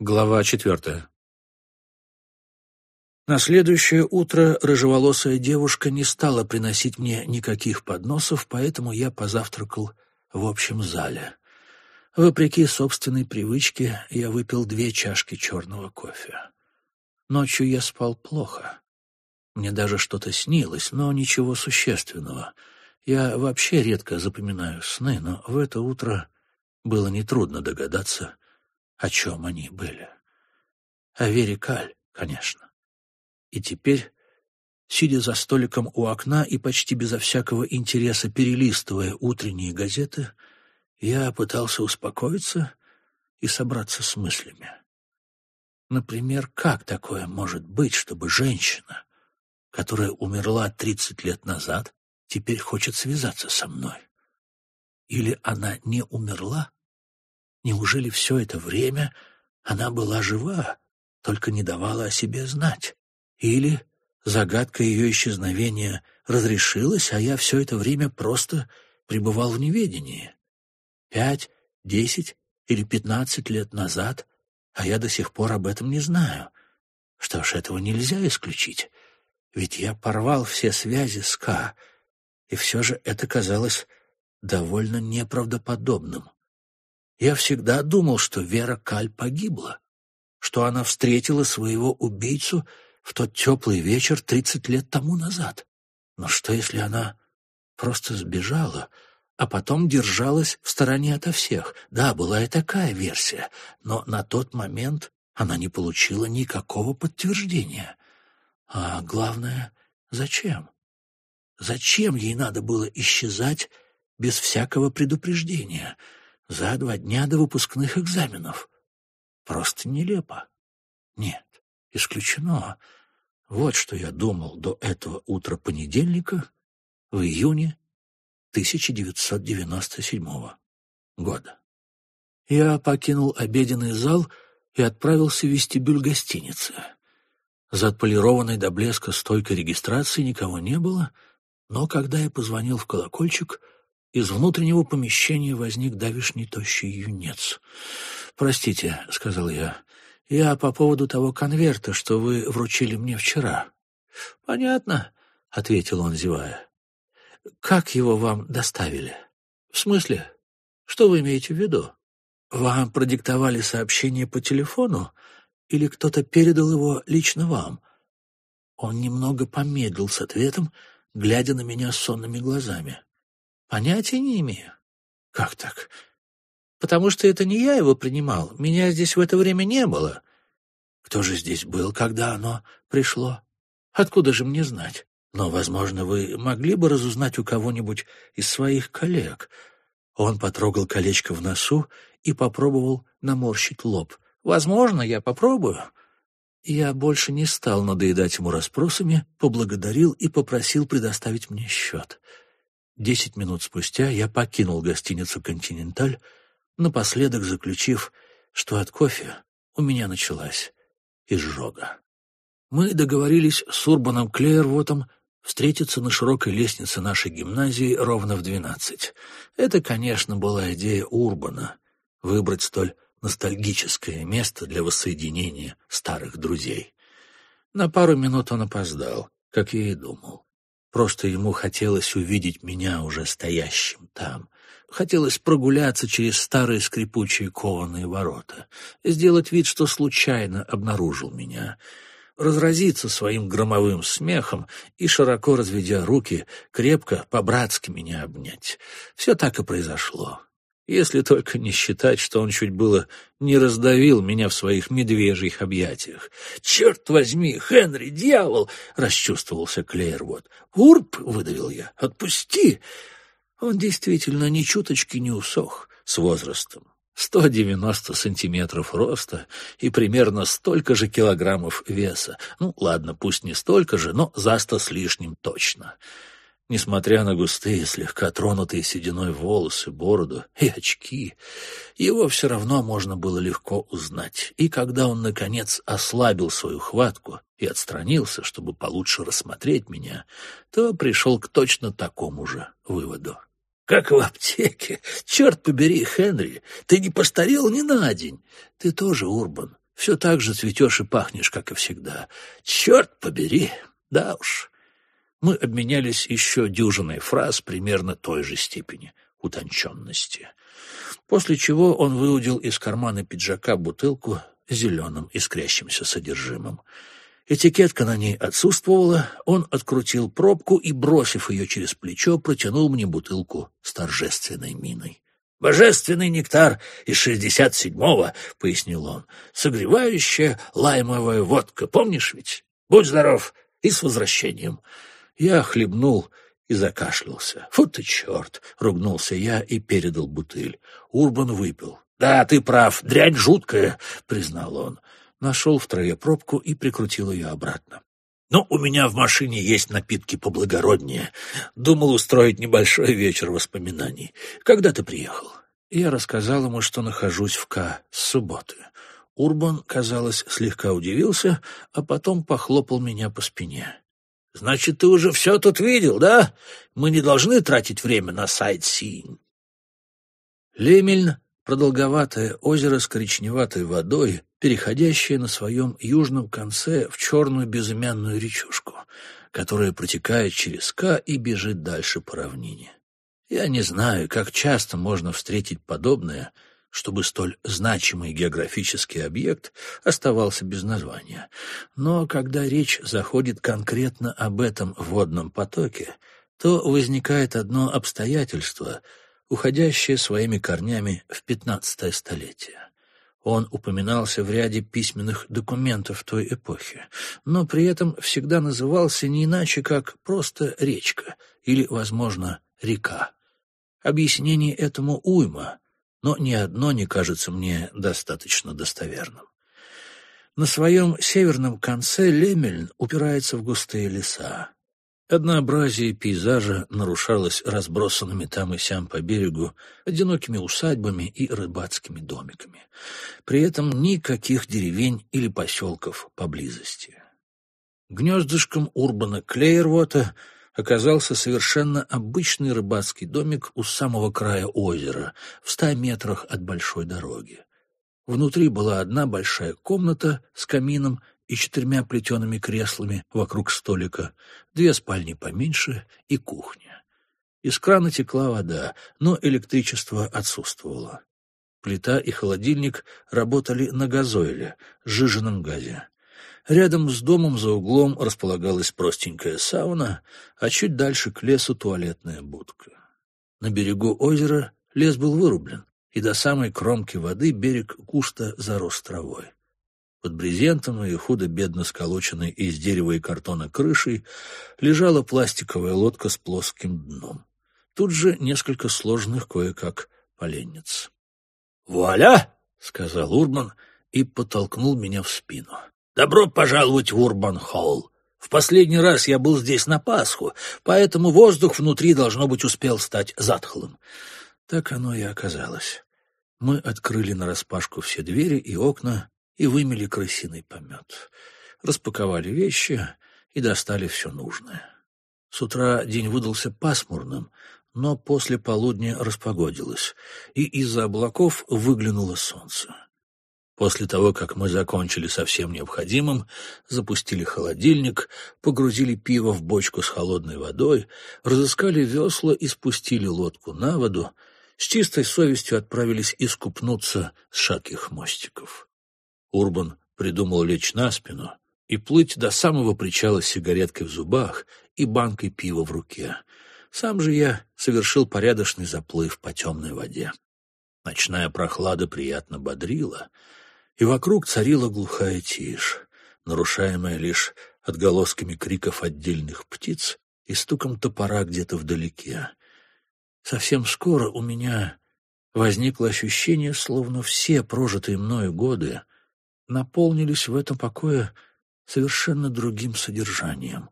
Глава четвертая. На следующее утро рыжеволосая девушка не стала приносить мне никаких подносов, поэтому я позавтракал в общем зале. Вопреки собственной привычке, я выпил две чашки черного кофе. Ночью я спал плохо. Мне даже что-то снилось, но ничего существенного. Я вообще редко запоминаю сны, но в это утро было нетрудно догадаться, о чем они были. О Вере Каль, конечно. И теперь, сидя за столиком у окна и почти безо всякого интереса перелистывая утренние газеты, я пытался успокоиться и собраться с мыслями. Например, как такое может быть, чтобы женщина, которая умерла 30 лет назад, теперь хочет связаться со мной? Или она не умерла? Неужели все это время она была жива, только не давала о себе знать? Или загадка ее исчезновения разрешилась, а я все это время просто пребывал в неведении? Пять, десять или пятнадцать лет назад, а я до сих пор об этом не знаю. Что ж, этого нельзя исключить, ведь я порвал все связи с К, и все же это казалось довольно неправдоподобным. Я всегда думал, что Вера Каль погибла, что она встретила своего убийцу в тот теплый вечер тридцать лет тому назад. Но что, если она просто сбежала, а потом держалась в стороне ото всех? Да, была и такая версия, но на тот момент она не получила никакого подтверждения. А главное, зачем? Зачем ей надо было исчезать без всякого предупреждения — за два дня до выпускных экзаменов. Просто нелепо. Нет, исключено. Вот что я думал до этого утра понедельника в июне 1997 года. Я покинул обеденный зал и отправился в вестибюль гостиницы. За отполированной до блеска стойкой регистрации никого не было, но когда я позвонил в колокольчик — из внутреннего помещения возник давишний тощий юнец. «Простите», — сказал я, — «я по поводу того конверта, что вы вручили мне вчера». «Понятно», — ответил он, зевая. «Как его вам доставили?» «В смысле? Что вы имеете в виду? Вам продиктовали сообщение по телефону или кто-то передал его лично вам?» Он немного помедлил с ответом, глядя на меня сонными глазами. Понятия не имею. Как так? Потому что это не я его принимал. Меня здесь в это время не было. Кто же здесь был, когда оно пришло? Откуда же мне знать? Но, возможно, вы могли бы разузнать у кого-нибудь из своих коллег. Он потрогал колечко в носу и попробовал наморщить лоб. Возможно, я попробую. Я больше не стал надоедать ему расспросами, поблагодарил и попросил предоставить мне счет. Десять минут спустя я покинул гостиницу «Континенталь», напоследок заключив, что от кофе у меня началась изжога. Мы договорились с Урбаном Клейервотом встретиться на широкой лестнице нашей гимназии ровно в двенадцать. Это, конечно, была идея Урбана — выбрать столь ностальгическое место для воссоединения старых друзей. На пару минут он опоздал, как я и думал. Просто ему хотелось увидеть меня уже стоящим там. Хотелось прогуляться через старые скрипучие кованые ворота, сделать вид, что случайно обнаружил меня, разразиться своим громовым смехом и, широко разведя руки, крепко, по-братски меня обнять. Все так и произошло если только не считать, что он чуть было не раздавил меня в своих медвежьих объятиях. «Черт возьми, Хенри, дьявол!» — расчувствовался Клейервуд. «Урп!» — выдавил я. «Отпусти!» Он действительно ни чуточки не усох с возрастом. Сто девяносто сантиметров роста и примерно столько же килограммов веса. Ну, ладно, пусть не столько же, но за сто с лишним точно. Несмотря на густые, слегка тронутые сединой волосы, бороду и очки, его все равно можно было легко узнать. И когда он, наконец, ослабил свою хватку и отстранился, чтобы получше рассмотреть меня, то пришел к точно такому же выводу. «Как в аптеке! Черт побери, Хенри, ты не постарел ни на день! Ты тоже, Урбан, Все так же цветешь и пахнешь, как и всегда. Черт побери! Да уж. Мы обменялись еще дюжиной фраз примерно той же степени утонченности. После чего он выудил из кармана пиджака бутылку с зеленым искрящимся содержимым. Этикетка на ней отсутствовала, он открутил пробку и, бросив ее через плечо, протянул мне бутылку с торжественной миной. «Божественный нектар из шестьдесят седьмого», — пояснил он, — «согревающая лаймовая водка, помнишь ведь? Будь здоров и с возвращением». Я хлебнул и закашлялся. «Фу ты, черт!» — ругнулся я и передал бутыль. Урбан выпил. «Да, ты прав, дрянь жуткая», — признал он нашел втрое пробку и прикрутил ее обратно. «Но у меня в машине есть напитки поблагороднее. Думал устроить небольшой вечер воспоминаний. Когда ты приехал?» Я рассказал ему, что нахожусь в К с субботы. Урбан, казалось, слегка удивился, а потом похлопал меня по спине. «Значит, ты уже все тут видел, да? Мы не должны тратить время на сайт-сиинг». Лемельн продолговатое озеро с коричневатой водой, переходящее на своем южном конце в черную безымянную речушку, которая протекает через Ка и бежит дальше по равнине. Я не знаю, как часто можно встретить подобное, чтобы столь значимый географический объект оставался без названия. Но когда речь заходит конкретно об этом водном потоке, то возникает одно обстоятельство — уходящее своими корнями в пятнадцатое столетие. Он упоминался в ряде письменных документов той эпохи, но при этом всегда назывался не иначе, как просто речка или, возможно, река. Объяснение этому уйма, но ни одно не кажется мне достаточно достоверным. На своем северном конце Лемельн упирается в густые леса. Однообразие пейзажа нарушалось разбросанными там и сям по берегу одинокими усадьбами и рыбацкими домиками. При этом никаких деревень или поселков поблизости. Гнездышком Урбана Клейервота оказался совершенно обычный рыбацкий домик у самого края озера, в ста метрах от большой дороги. Внутри была одна большая комната с камином и четырьмя плетеными креслами вокруг столика, две спальни поменьше и кухня. Из крана текла вода, но электричество отсутствовало. Плита и холодильник работали на газойле, сжиженном газе. Рядом с домом за углом располагалась простенькая сауна, а чуть дальше к лесу туалетная будка. На берегу озера лес был вырублен, и до самой кромки воды берег густо зарос травой. Под брезентом и худо-бедно сколоченной из дерева и картона крышей лежала пластиковая лодка с плоским дном. Тут же несколько сложных кое-как поленниц. «Вуаля!» — сказал Урбан и подтолкнул меня в спину. «Добро пожаловать в Урбан-Холл! В последний раз я был здесь на Пасху, поэтому воздух внутри, должно быть, успел стать затхлым». Так оно и оказалось. Мы открыли нараспашку все двери и окна, и вымели крысиный помет. Распаковали вещи и достали все нужное. С утра день выдался пасмурным, но после полудня распогодилось, и из-за облаков выглянуло солнце. После того, как мы закончили со всем необходимым, запустили холодильник, погрузили пиво в бочку с холодной водой, разыскали весла и спустили лодку на воду, с чистой совестью отправились искупнуться с шатких мостиков. Урбан придумал лечь на спину и плыть до самого причала с сигареткой в зубах и банкой пива в руке. Сам же я совершил порядочный заплыв по темной воде. Ночная прохлада приятно бодрила, и вокруг царила глухая тишь, нарушаемая лишь отголосками криков отдельных птиц и стуком топора где-то вдалеке. Совсем скоро у меня возникло ощущение, словно все прожитые мною годы наполнились в этом покое совершенно другим содержанием,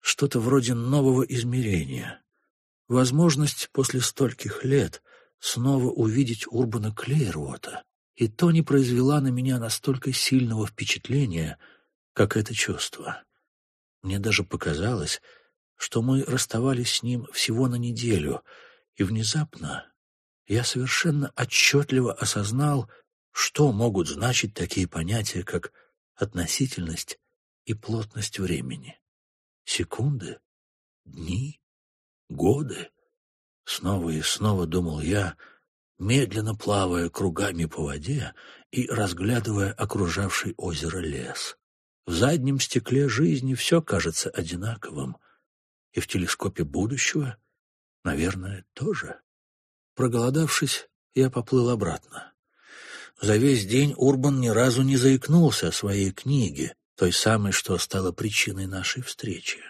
что-то вроде нового измерения. Возможность после стольких лет снова увидеть Урбана Клейрвота, и то не произвела на меня настолько сильного впечатления, как это чувство. Мне даже показалось, что мы расставались с ним всего на неделю, и внезапно я совершенно отчетливо осознал, что могут значить такие понятия, как относительность и плотность времени? Секунды? Дни? Годы? Снова и снова думал я, медленно плавая кругами по воде и разглядывая окружавший озеро лес. В заднем стекле жизни все кажется одинаковым, и в телескопе будущего, наверное, тоже. Проголодавшись, я поплыл обратно. За весь день Урбан ни разу не заикнулся о своей книге, той самой, что стала причиной нашей встречи.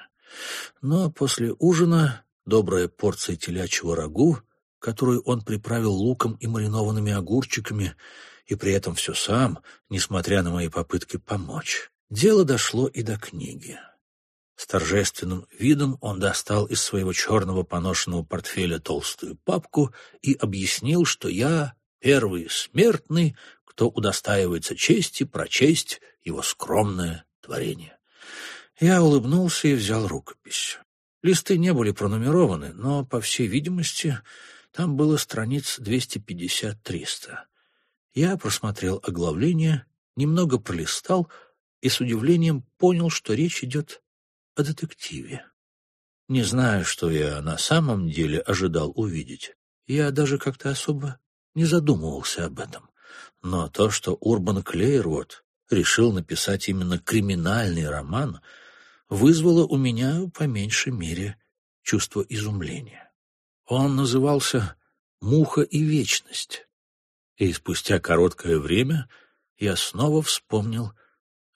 Но после ужина добрая порция телячьего рагу, которую он приправил луком и маринованными огурчиками, и при этом все сам, несмотря на мои попытки помочь. Дело дошло и до книги. С торжественным видом он достал из своего черного поношенного портфеля толстую папку и объяснил, что я первый смертный, кто удостаивается чести прочесть его скромное творение. Я улыбнулся и взял рукопись. Листы не были пронумерованы, но, по всей видимости, там было страниц 250-300. Я просмотрел оглавление, немного пролистал и с удивлением понял, что речь идет о детективе. Не знаю, что я на самом деле ожидал увидеть. Я даже как-то особо не задумывался об этом. Но то, что Урбан Клейрвуд решил написать именно криминальный роман, вызвало у меня, по меньшей мере, чувство изумления. Он назывался «Муха и вечность», и спустя короткое время я снова вспомнил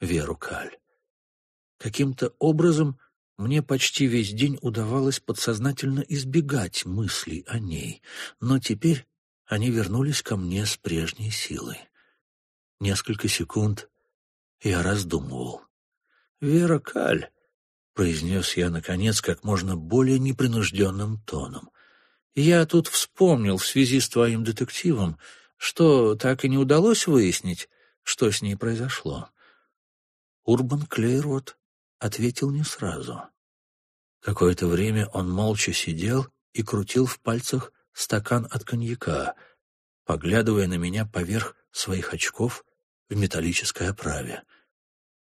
Веру Каль. Каким-то образом мне почти весь день удавалось подсознательно избегать мыслей о ней, но теперь они вернулись ко мне с прежней силой. Несколько секунд я раздумывал. «Вера Каль», — произнес я, наконец, как можно более непринужденным тоном, — «я тут вспомнил в связи с твоим детективом, что так и не удалось выяснить, что с ней произошло». Урбан Клейрот ответил не сразу. Какое-то время он молча сидел и крутил в пальцах стакан от коньяка, поглядывая на меня поверх своих очков в металлической оправе.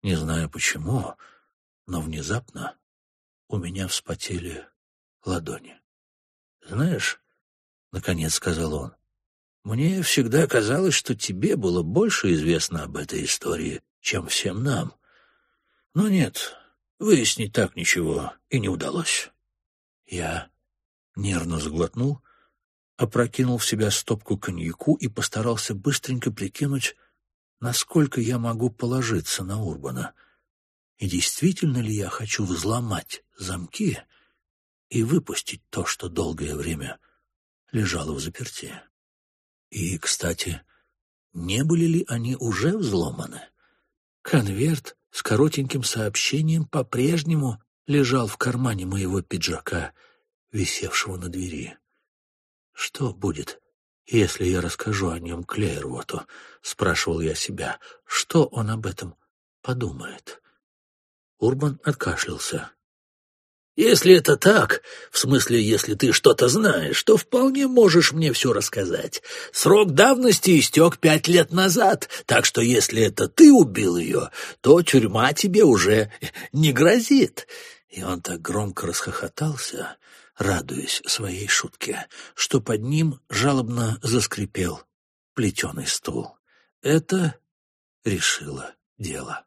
Не знаю почему, но внезапно у меня вспотели ладони. «Знаешь, — наконец сказал он, — мне всегда казалось, что тебе было больше известно об этой истории, чем всем нам. Но нет, выяснить так ничего и не удалось». Я нервно сглотнул опрокинул в себя стопку коньяку и постарался быстренько прикинуть, насколько я могу положиться на Урбана. И действительно ли я хочу взломать замки и выпустить то, что долгое время лежало в заперти? И, кстати, не были ли они уже взломаны? Конверт с коротеньким сообщением по-прежнему лежал в кармане моего пиджака, висевшего на двери. «Что будет, если я расскажу о нем Клейрвоту?» — спрашивал я себя. «Что он об этом подумает?» Урбан откашлялся. «Если это так, в смысле, если ты что-то знаешь, то вполне можешь мне все рассказать. Срок давности истек пять лет назад, так что если это ты убил ее, то тюрьма тебе уже не грозит». И он так громко расхохотался, радуясь своей шутке, что под ним жалобно заскрипел плетеный стул. Это решило дело.